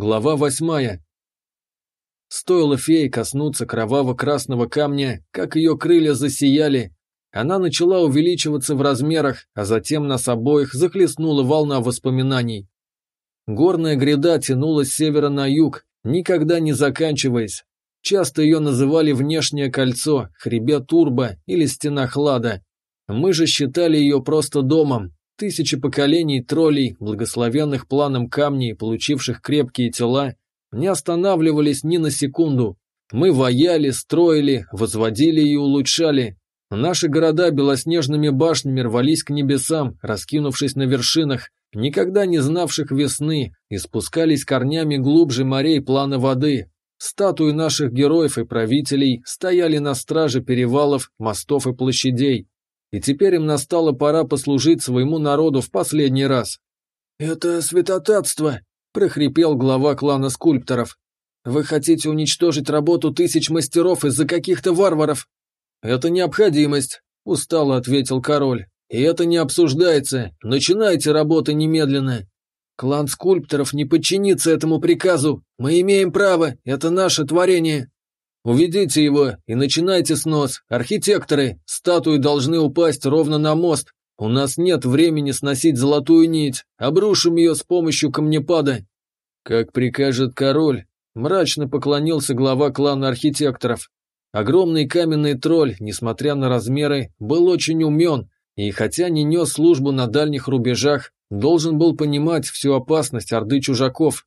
Глава восьмая. Стоило фее коснуться кроваво-красного камня, как ее крылья засияли. Она начала увеличиваться в размерах, а затем нас обоих захлестнула волна воспоминаний. Горная гряда тянулась с севера на юг, никогда не заканчиваясь. Часто ее называли внешнее кольцо, хребет Турба или стена Хлада. Мы же считали ее просто домом, Тысячи поколений троллей, благословенных планом камней, получивших крепкие тела, не останавливались ни на секунду. Мы ваяли, строили, возводили и улучшали. Наши города белоснежными башнями рвались к небесам, раскинувшись на вершинах, никогда не знавших весны, и спускались корнями глубже морей плана воды. Статуи наших героев и правителей стояли на страже перевалов, мостов и площадей и теперь им настала пора послужить своему народу в последний раз. «Это святотатство!» – прохрипел глава клана скульпторов. «Вы хотите уничтожить работу тысяч мастеров из-за каких-то варваров?» «Это необходимость», – устало ответил король. «И это не обсуждается. Начинайте работы немедленно». «Клан скульпторов не подчинится этому приказу. Мы имеем право. Это наше творение». Уведите его и начинайте снос. Архитекторы, статуи должны упасть ровно на мост. У нас нет времени сносить золотую нить. Обрушим ее с помощью камнепада. Как прикажет король, мрачно поклонился глава клана архитекторов. Огромный каменный тролль, несмотря на размеры, был очень умен, и хотя не нес службу на дальних рубежах, должен был понимать всю опасность орды чужаков.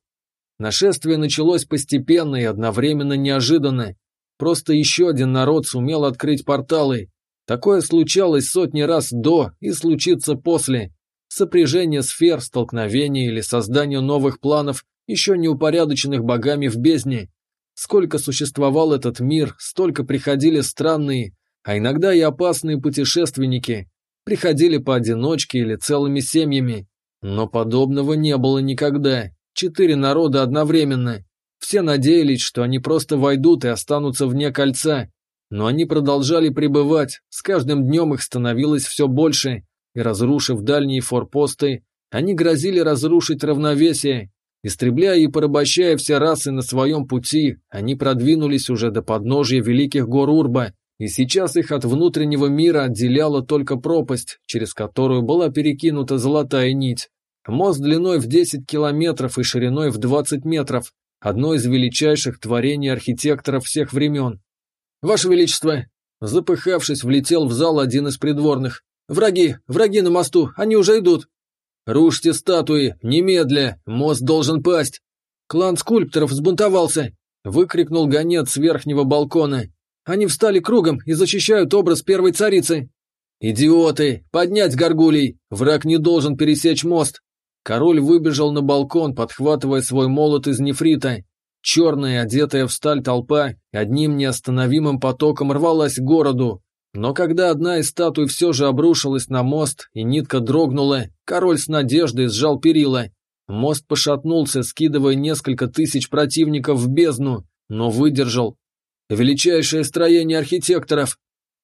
Нашествие началось постепенно и одновременно неожиданно, Просто еще один народ сумел открыть порталы. Такое случалось сотни раз до и случится после. Сопряжение сфер, столкновение или создание новых планов, еще не упорядоченных богами в бездне. Сколько существовал этот мир, столько приходили странные, а иногда и опасные путешественники. Приходили поодиночке или целыми семьями. Но подобного не было никогда. Четыре народа одновременно. Все надеялись, что они просто войдут и останутся вне кольца, но они продолжали пребывать, с каждым днем их становилось все больше, и разрушив дальние форпосты, они грозили разрушить равновесие. Истребляя и порабощая все расы на своем пути, они продвинулись уже до подножия великих гор Урба, и сейчас их от внутреннего мира отделяла только пропасть, через которую была перекинута золотая нить. Мост длиной в 10 километров и шириной в 20 метров, одно из величайших творений архитекторов всех времен. «Ваше Величество!» Запыхавшись, влетел в зал один из придворных. «Враги! Враги на мосту! Они уже идут!» «Рушьте статуи! Немедля! Мост должен пасть!» «Клан скульпторов взбунтовался!» Выкрикнул гонец с верхнего балкона. «Они встали кругом и защищают образ первой царицы!» «Идиоты! Поднять горгулей! Враг не должен пересечь мост!» Король выбежал на балкон, подхватывая свой молот из нефрита. Черная, одетая в сталь толпа, одним неостановимым потоком рвалась к городу. Но когда одна из статуй все же обрушилась на мост, и нитка дрогнула, король с надеждой сжал перила. Мост пошатнулся, скидывая несколько тысяч противников в бездну, но выдержал. Величайшее строение архитекторов.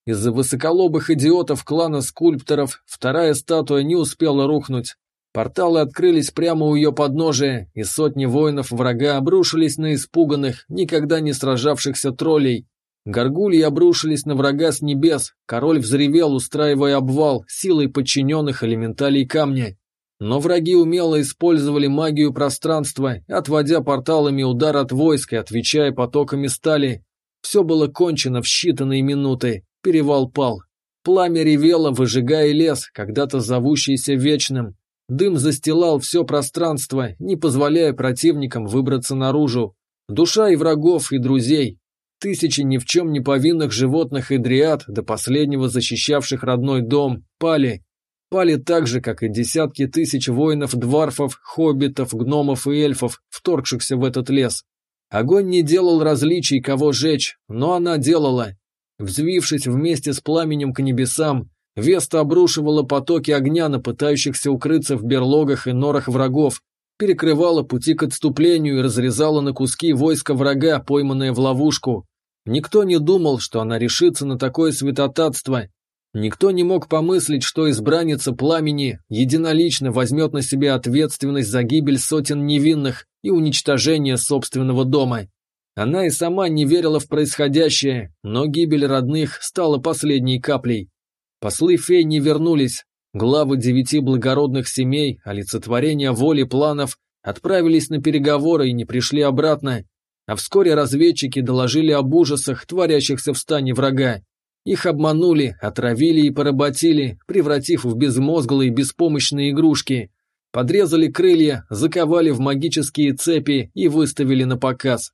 Из-за высоколобых идиотов клана скульпторов вторая статуя не успела рухнуть. Порталы открылись прямо у ее подножия, и сотни воинов врага обрушились на испуганных, никогда не сражавшихся троллей. Горгульи обрушились на врага с небес, король взревел, устраивая обвал, силой подчиненных элементалей камня. Но враги умело использовали магию пространства, отводя порталами удар от войск и отвечая потоками стали. Все было кончено в считанные минуты, перевал пал. Пламя ревело, выжигая лес, когда-то зовущийся вечным, Дым застилал все пространство, не позволяя противникам выбраться наружу. Душа и врагов, и друзей. Тысячи ни в чем не повинных животных и дриад, до последнего защищавших родной дом, пали. Пали так же, как и десятки тысяч воинов-дварфов, хоббитов, гномов и эльфов, вторгшихся в этот лес. Огонь не делал различий, кого жечь, но она делала. Взвившись вместе с пламенем к небесам, Веста обрушивала потоки огня на пытающихся укрыться в берлогах и норах врагов, перекрывала пути к отступлению и разрезала на куски войска врага, пойманное в ловушку. Никто не думал, что она решится на такое святотатство. Никто не мог помыслить, что избранница пламени единолично возьмет на себя ответственность за гибель сотен невинных и уничтожение собственного дома. Она и сама не верила в происходящее, но гибель родных стала последней каплей. Послы фей не вернулись. Главы девяти благородных семей, олицетворения воли планов, отправились на переговоры и не пришли обратно. А вскоре разведчики доложили об ужасах, творящихся в стане врага. Их обманули, отравили и поработили, превратив в безмозглые беспомощные игрушки. Подрезали крылья, заковали в магические цепи и выставили на показ.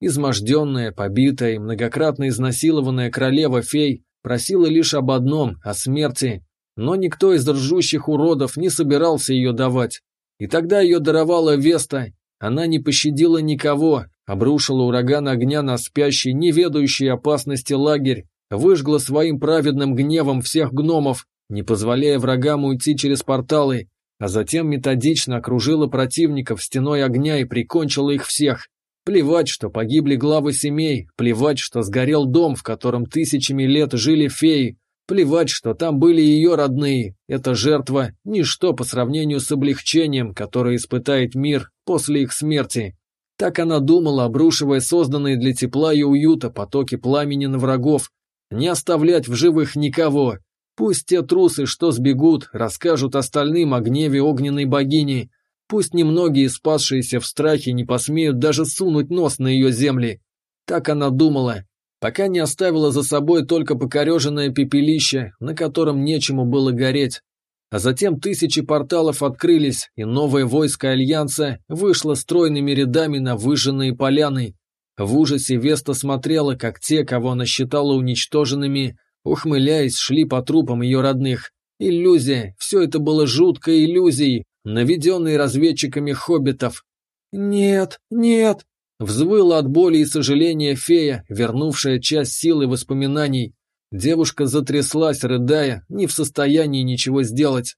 Изможденная, побитая и многократно изнасилованная королева-фей просила лишь об одном – о смерти, но никто из ржущих уродов не собирался ее давать. И тогда ее даровала Веста, она не пощадила никого, обрушила ураган огня на спящий, не ведающий опасности лагерь, выжгла своим праведным гневом всех гномов, не позволяя врагам уйти через порталы, а затем методично окружила противников стеной огня и прикончила их всех. Плевать, что погибли главы семей, плевать, что сгорел дом, в котором тысячами лет жили феи, плевать, что там были ее родные. Эта жертва – ничто по сравнению с облегчением, которое испытает мир после их смерти. Так она думала, обрушивая созданные для тепла и уюта потоки пламени на врагов, не оставлять в живых никого. Пусть те трусы, что сбегут, расскажут остальным о гневе огненной богини. Пусть немногие спасшиеся в страхе не посмеют даже сунуть нос на ее земли. Так она думала, пока не оставила за собой только покореженное пепелище, на котором нечему было гореть. А затем тысячи порталов открылись, и новое войско Альянса вышло стройными рядами на выжженные поляны, в ужасе Веста смотрела, как те, кого она считала уничтоженными, ухмыляясь, шли по трупам ее родных. Иллюзия, все это было жуткой иллюзией, наведенной разведчиками хоббитов. «Нет, нет!» Взвыла от боли и сожаления фея, вернувшая часть силы воспоминаний. Девушка затряслась, рыдая, не в состоянии ничего сделать.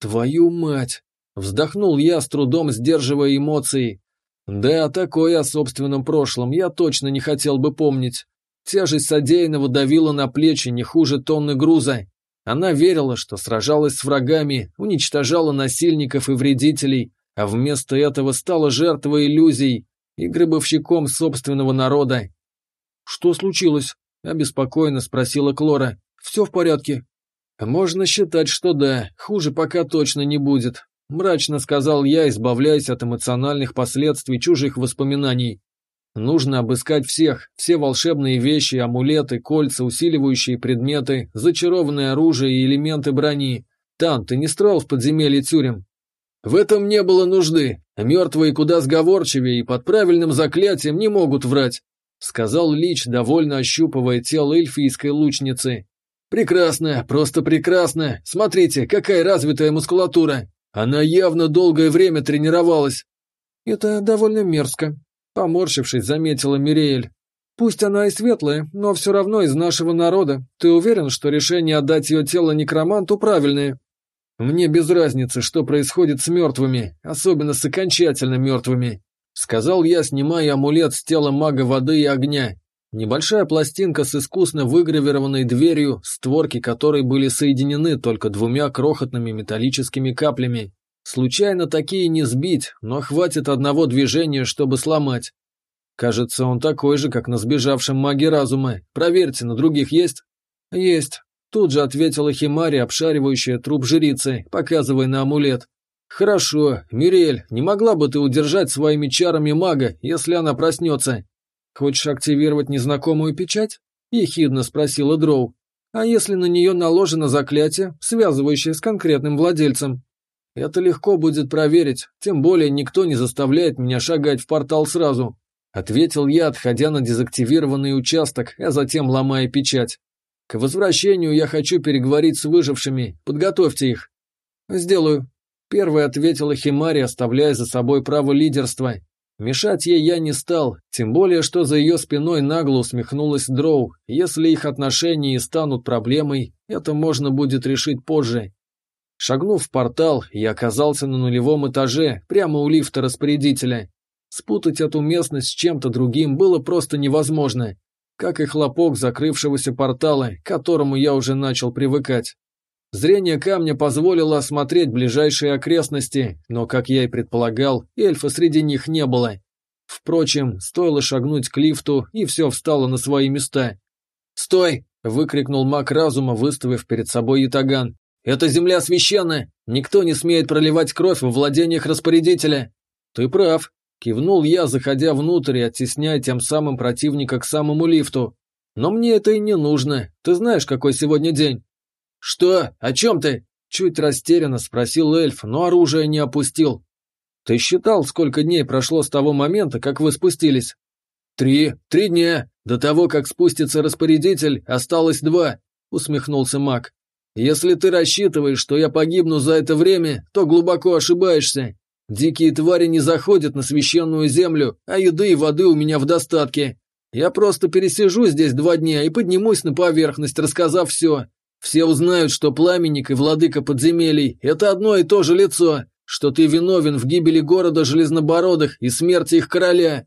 «Твою мать!» Вздохнул я, с трудом сдерживая эмоции. Да, такое о собственном прошлом я точно не хотел бы помнить. Тяжесть содеянного давила на плечи не хуже тонны груза. Она верила, что сражалась с врагами, уничтожала насильников и вредителей, а вместо этого стала жертвой иллюзий и гробовщиком собственного народа. «Что случилось?» – обеспокоенно спросила Клора. «Все в порядке?» «Можно считать, что да, хуже пока точно не будет. Мрачно сказал я, избавляясь от эмоциональных последствий чужих воспоминаний. Нужно обыскать всех, все волшебные вещи, амулеты, кольца, усиливающие предметы, зачарованное оружие и элементы брони. Тан, ты не строил в подземелье тюрем? В этом не было нужды. Мертвые куда сговорчивее и под правильным заклятием не могут врать, сказал Лич, довольно ощупывая тело эльфийской лучницы. Прекрасно, просто прекрасно. Смотрите, какая развитая мускулатура. Она явно долгое время тренировалась. Это довольно мерзко. Поморщившись, заметила Мириэль. Пусть она и светлая, но все равно из нашего народа. Ты уверен, что решение отдать ее тело некроманту правильное? Мне без разницы, что происходит с мертвыми, особенно с окончательно мертвыми. Сказал я, снимая амулет с тела мага воды и огня. Небольшая пластинка с искусно выгравированной дверью, створки которой были соединены только двумя крохотными металлическими каплями. Случайно такие не сбить, но хватит одного движения, чтобы сломать. Кажется, он такой же, как на сбежавшем маге разума. Проверьте, на других есть? Есть. Тут же ответила Химари, обшаривающая труп жрицы, показывая на амулет. Хорошо, Мирель, не могла бы ты удержать своими чарами мага, если она проснется? «Хочешь активировать незнакомую печать?» – ехидно спросила Дроу. «А если на нее наложено заклятие, связывающее с конкретным владельцем?» «Это легко будет проверить, тем более никто не заставляет меня шагать в портал сразу», – ответил я, отходя на дезактивированный участок, а затем ломая печать. «К возвращению я хочу переговорить с выжившими, подготовьте их». «Сделаю», – первой ответила Химари, оставляя за собой право лидерства, Мешать ей я не стал, тем более, что за ее спиной нагло усмехнулась Дроу. Если их отношения и станут проблемой, это можно будет решить позже. Шагнув в портал, я оказался на нулевом этаже, прямо у лифта распорядителя. Спутать эту местность с чем-то другим было просто невозможно. как и хлопок закрывшегося портала, к которому я уже начал привыкать. Зрение камня позволило осмотреть ближайшие окрестности, но, как я и предполагал, эльфа среди них не было. Впрочем, стоило шагнуть к лифту, и все встало на свои места. «Стой!» – выкрикнул маг разума, выставив перед собой ятаган. «Это земля священная! Никто не смеет проливать кровь во владениях распорядителя!» «Ты прав!» – кивнул я, заходя внутрь и оттесняя тем самым противника к самому лифту. «Но мне это и не нужно. Ты знаешь, какой сегодня день?» «Что? О чем ты?» – чуть растерянно спросил эльф, но оружие не опустил. «Ты считал, сколько дней прошло с того момента, как вы спустились?» «Три. Три дня. До того, как спустится распорядитель, осталось два», — усмехнулся маг. «Если ты рассчитываешь, что я погибну за это время, то глубоко ошибаешься. Дикие твари не заходят на священную землю, а еды и воды у меня в достатке. Я просто пересижу здесь два дня и поднимусь на поверхность, рассказав все. Все узнают, что пламенник и владыка подземелий – это одно и то же лицо, что ты виновен в гибели города Железнобородых и смерти их короля.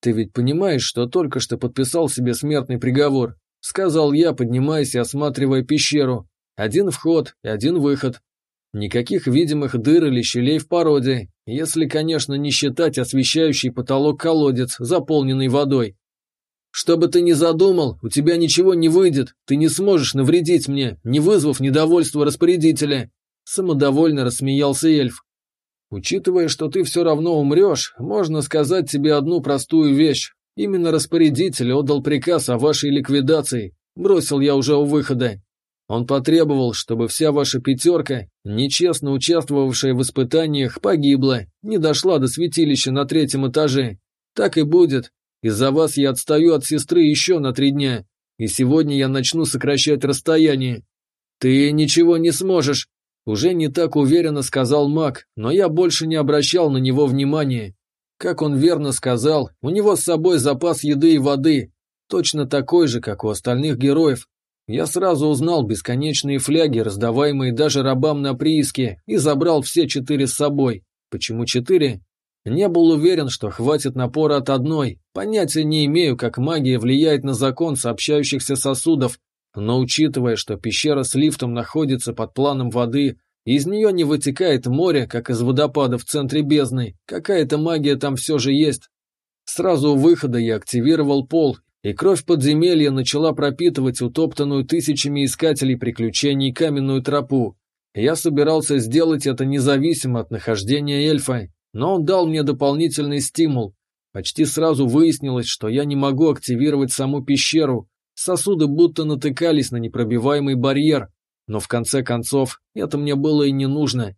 Ты ведь понимаешь, что только что подписал себе смертный приговор, сказал я, поднимаясь и осматривая пещеру. Один вход и один выход. Никаких видимых дыр или щелей в породе, если, конечно, не считать освещающий потолок колодец, заполненный водой. Что бы ты ни задумал, у тебя ничего не выйдет, ты не сможешь навредить мне, не вызвав недовольства распорядителя. Самодовольно рассмеялся эльф. Учитывая, что ты все равно умрешь, можно сказать тебе одну простую вещь. Именно распорядитель отдал приказ о вашей ликвидации. Бросил я уже у выхода. Он потребовал, чтобы вся ваша пятерка, нечестно участвовавшая в испытаниях, погибла, не дошла до святилища на третьем этаже. Так и будет. Из-за вас я отстаю от сестры еще на три дня, и сегодня я начну сокращать расстояние. Ты ничего не сможешь, уже не так уверенно сказал маг, но я больше не обращал на него внимания. Как он верно сказал, у него с собой запас еды и воды, точно такой же, как у остальных героев. Я сразу узнал бесконечные фляги, раздаваемые даже рабам на прииске, и забрал все четыре с собой. Почему четыре? Не был уверен, что хватит напора от одной. Понятия не имею, как магия влияет на закон сообщающихся сосудов, но учитывая, что пещера с лифтом находится под планом воды, из нее не вытекает море, как из водопада в центре бездны, какая-то магия там все же есть. Сразу у выхода я активировал пол, и кровь подземелья начала пропитывать утоптанную тысячами искателей приключений каменную тропу. Я собирался сделать это независимо от нахождения эльфа, но он дал мне дополнительный стимул. Почти сразу выяснилось, что я не могу активировать саму пещеру, Сосуды будто натыкались на непробиваемый барьер, но в конце концов это мне было и не нужно.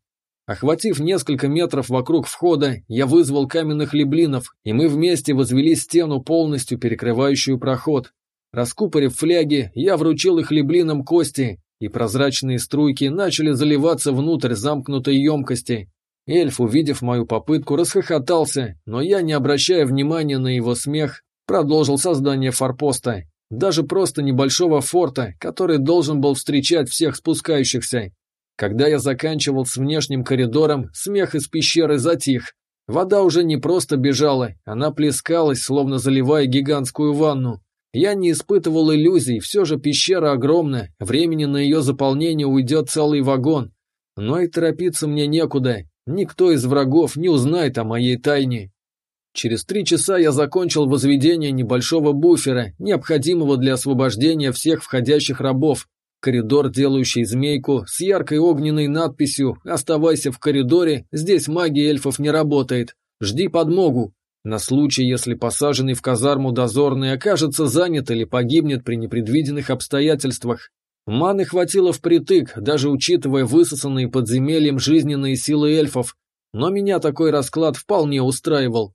Охватив несколько метров вокруг входа, я вызвал каменных леблинов, и мы вместе возвели стену, полностью перекрывающую проход. Раскупорив фляги, я вручил их леблинам кости, и прозрачные струйки начали заливаться внутрь замкнутой емкости. Эльф, увидев мою попытку, расхохотался, но я, не обращая внимания на его смех, продолжил создание форпоста даже просто небольшого форта, который должен был встречать всех спускающихся. Когда я заканчивал с внешним коридором, смех из пещеры затих. Вода уже не просто бежала, она плескалась, словно заливая гигантскую ванну. Я не испытывал иллюзий, все же пещера огромная, времени на ее заполнение уйдет целый вагон. Но и торопиться мне некуда, никто из врагов не узнает о моей тайне. Через три часа я закончил возведение небольшого буфера, необходимого для освобождения всех входящих рабов. Коридор, делающий змейку, с яркой огненной надписью «Оставайся в коридоре, здесь магия эльфов не работает. Жди подмогу». На случай, если посаженный в казарму дозорный окажется занят или погибнет при непредвиденных обстоятельствах. Маны хватило впритык, даже учитывая высосанные подземельем жизненные силы эльфов. Но меня такой расклад вполне устраивал.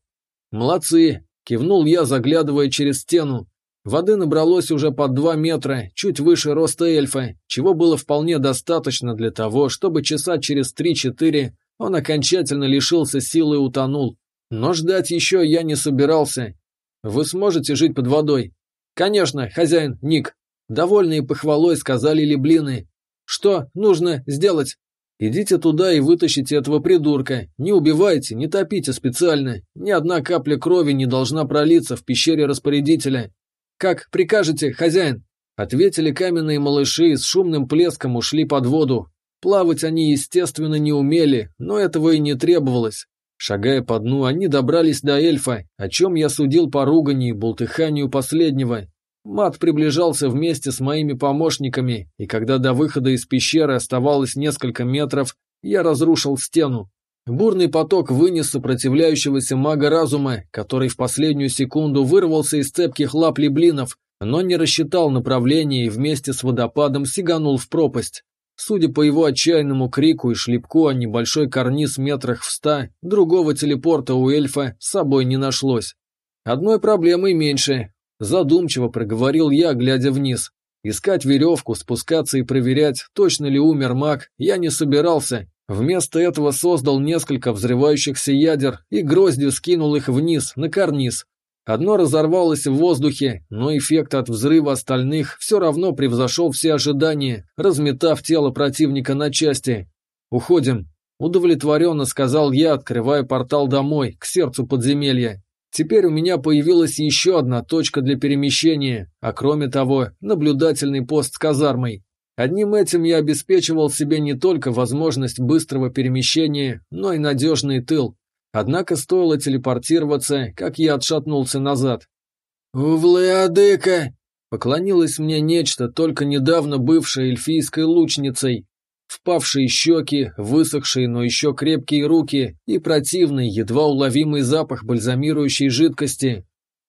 «Молодцы!» – кивнул я, заглядывая через стену. Воды набралось уже под два метра, чуть выше роста эльфа, чего было вполне достаточно для того, чтобы часа через три-четыре он окончательно лишился силы и утонул. Но ждать еще я не собирался. Вы сможете жить под водой? Конечно, хозяин, Ник. Довольные похвалой сказали леблины. Что нужно сделать? Идите туда и вытащите этого придурка. Не убивайте, не топите специально. Ни одна капля крови не должна пролиться в пещере распорядителя. «Как прикажете, хозяин?» Ответили каменные малыши и с шумным плеском ушли под воду. Плавать они, естественно, не умели, но этого и не требовалось. Шагая по дну, они добрались до эльфа, о чем я судил по ругани и бултыханию последнего. Мат приближался вместе с моими помощниками, и когда до выхода из пещеры оставалось несколько метров, я разрушил стену. Бурный поток вынес сопротивляющегося мага разума, который в последнюю секунду вырвался из цепких лап леблинов, но не рассчитал направление и вместе с водопадом сиганул в пропасть. Судя по его отчаянному крику и шлепку о небольшой карниз метрах в ста, другого телепорта у эльфа с собой не нашлось. Одной проблемой меньше. Задумчиво проговорил я, глядя вниз. Искать веревку, спускаться и проверять, точно ли умер маг, я не собирался, Вместо этого создал несколько взрывающихся ядер и гроздью скинул их вниз, на карниз. Одно разорвалось в воздухе, но эффект от взрыва остальных все равно превзошел все ожидания, разметав тело противника на части. «Уходим», – удовлетворенно сказал я, открывая портал домой, к сердцу подземелья. Теперь у меня появилась еще одна точка для перемещения, а кроме того, наблюдательный пост с казармой. Одним этим я обеспечивал себе не только возможность быстрого перемещения, но и надежный тыл. Однако стоило телепортироваться, как я отшатнулся назад. «Владыка!» — поклонилось мне нечто, только недавно бывшее эльфийской лучницей. Впавшие щеки, высохшие, но еще крепкие руки и противный, едва уловимый запах бальзамирующей жидкости.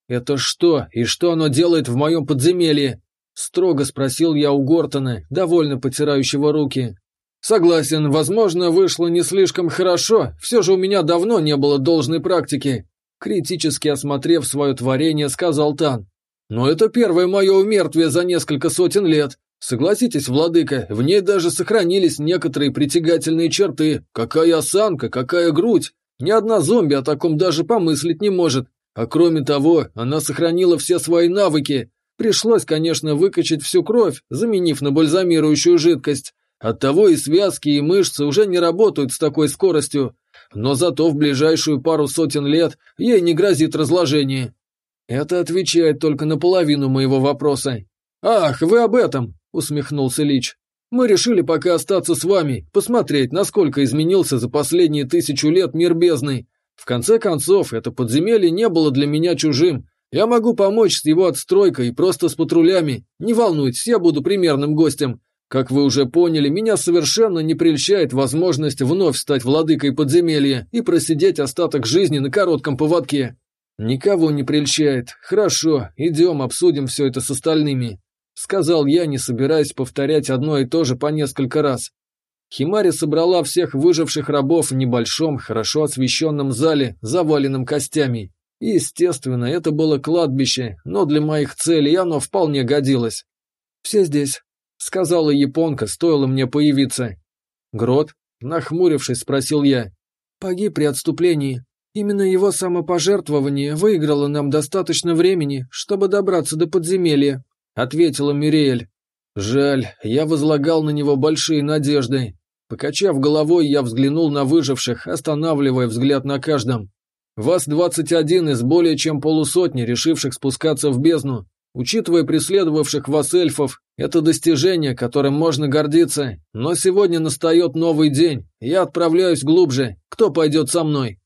«Это что, и что оно делает в моем подземелье?» Строго спросил я у Гортона, довольно потирающего руки. «Согласен, возможно, вышло не слишком хорошо, все же у меня давно не было должной практики», критически осмотрев свое творение, сказал Тан. «Но это первое мое умертвие за несколько сотен лет. Согласитесь, владыка, в ней даже сохранились некоторые притягательные черты. Какая осанка, какая грудь. Ни одна зомби о таком даже помыслить не может. А кроме того, она сохранила все свои навыки, Пришлось, конечно, выкачать всю кровь, заменив на бальзамирующую жидкость. Оттого и связки, и мышцы уже не работают с такой скоростью. Но зато в ближайшую пару сотен лет ей не грозит разложение. Это отвечает только на половину моего вопроса. «Ах, вы об этом!» – усмехнулся Лич. «Мы решили пока остаться с вами, посмотреть, насколько изменился за последние тысячу лет мир бездны. В конце концов, это подземелье не было для меня чужим, я могу помочь с его отстройкой просто с патрулями. Не волнуйтесь, я буду примерным гостем. Как вы уже поняли, меня совершенно не прельщает возможность вновь стать владыкой подземелья и просидеть остаток жизни на коротком поводке. Никого не прельщает. Хорошо, идем обсудим все это с остальными. Сказал я, не собираясь повторять одно и то же по несколько раз. Химари собрала всех выживших рабов в небольшом, хорошо освещенном зале, заваленном костями. Естественно, это было кладбище, но для моих целей оно вполне годилось. «Все здесь», — сказала японка, стоило мне появиться. «Грот?» — нахмурившись, спросил я. «Погиб при отступлении. Именно его самопожертвование выиграло нам достаточно времени, чтобы добраться до подземелья», — ответила Мириэль. «Жаль, я возлагал на него большие надежды». Покачав головой, я взглянул на выживших, останавливая взгляд на каждом. Вас 21 из более чем полусотни, решивших спускаться в бездну. Учитывая преследовавших вас эльфов, это достижение, которым можно гордиться. Но сегодня настает новый день. Я отправляюсь глубже. Кто пойдет со мной?